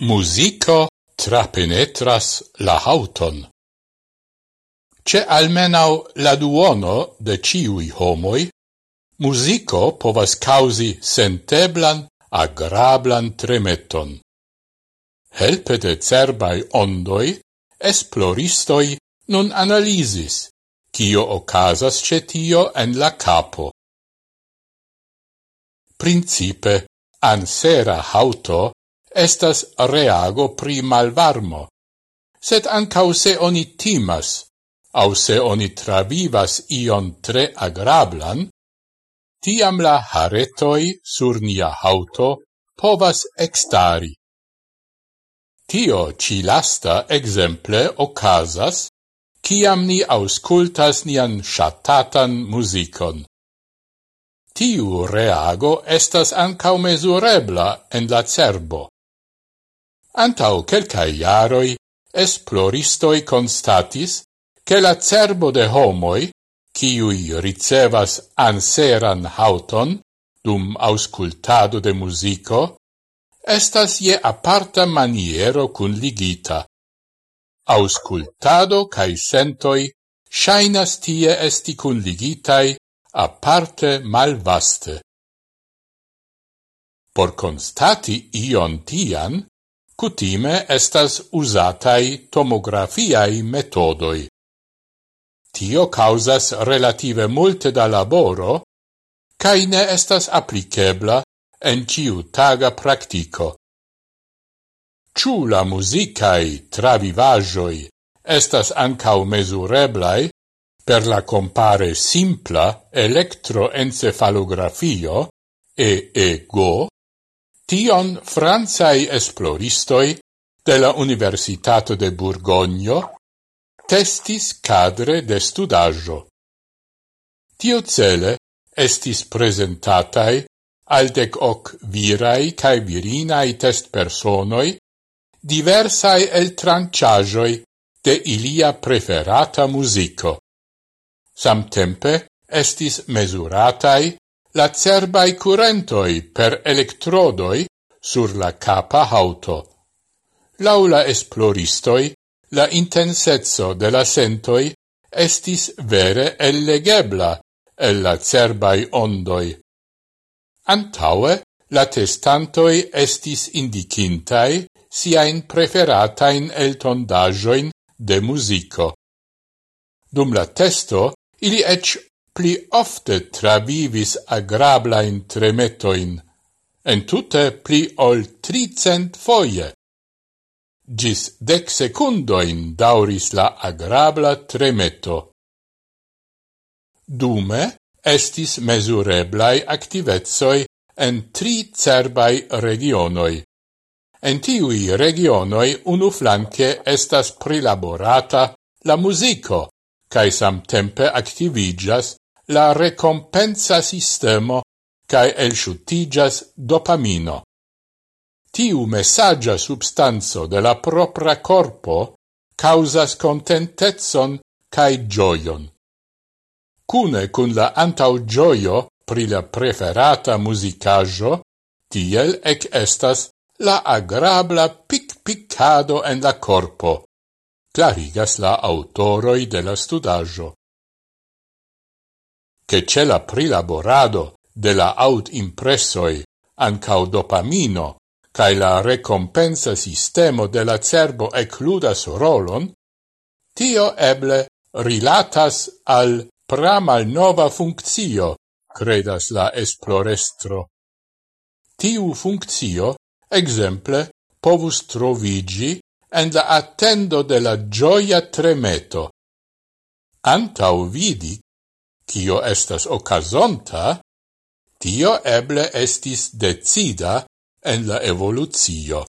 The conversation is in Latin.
musico trapenetras la hauton. Ce almenau la duono de ciui homoi, musico povas causi senteblan, agrablan tremeton. Helpe de cerbai ondoi, esploristoi nun analisis, cio ocasas cetio en la capo. Principe, ansera hauto estas reago pri malvarmo, sed ancau se oni timas, au se oni travivas ion tre agrablan, tiam la haretoi sur nia auto povas extari. Tio ci lasta exemple ocasas, ciam ni auscultas nian shatatan musicon. Tiu reago estas ancau mesurebla en la cerbo, Antau quelcae iaroi, esploristoi constatis che la cerbo de homoi, ciui ricevas anseran hauton dum auscultado de musico, estas je aparta maniero cun ligita. Auscultado cae sentoi shainas tie esti cun ligitai aparte malvaste. Por constati ion tian, Cutime estas usatai tomografiai metodoi. Tio causas relative multe da laboro, cae ne estas applicebla en ciu taga practico. Ciu la musicae travivajoi estas ancau mesureblai per la compare simpla electroencefalografio EEG Tion franzai esploristoi de la Universitato de Burgogno testis cadre de studaggio. Tio cele estis presentatai aldec hoc virai cae virinai test personoi diversai el tranciagioi de ilia preferata musico. Samtempe estis mesuratai La cerbai curentoi per electrodoi sur la capa auto. Laula esploristoi, la intensezzo de la sentoi estis vere elegebla el la cerbai ondoi. Antaue, la testantoi estis indicintai siain preferatain eltondajoin de musico. Dum la testo, ili ec pli ofte travivis agrablain tremetoin, en tutte pli ol tricent foie. Gis dec secundoin dauris la agrabla tremeto. Dume estis mesureblai activezoi en tri cerbai regionoi. En tiui regionoi unu flanque estas prilaborata la musico, cae samtempe activigas la recompensa sistemo cae elshutigas dopamino. Tiu messaggia substanzo de la propra corpo causas contentezzon cae gioion. Cune cun la antau gioio pri la preferata musicaggio, tiel ec estas la agrabla pic-picado en la corpo, clarigas la autoroi de la studaggio. Che c'è la prilaborado de la aut impressoi ancau dopamino cae la recompensa sistemo de la cerbo ecludas rolon, tio eble rilatas al pramal nova funzio, credas la esplorestro. Tiu funzio, exemple, povus trovigi en la attendo de la gioia tremeto. Antau vidi, cio estas occasonta, tio eble estis decida en la evoluzio.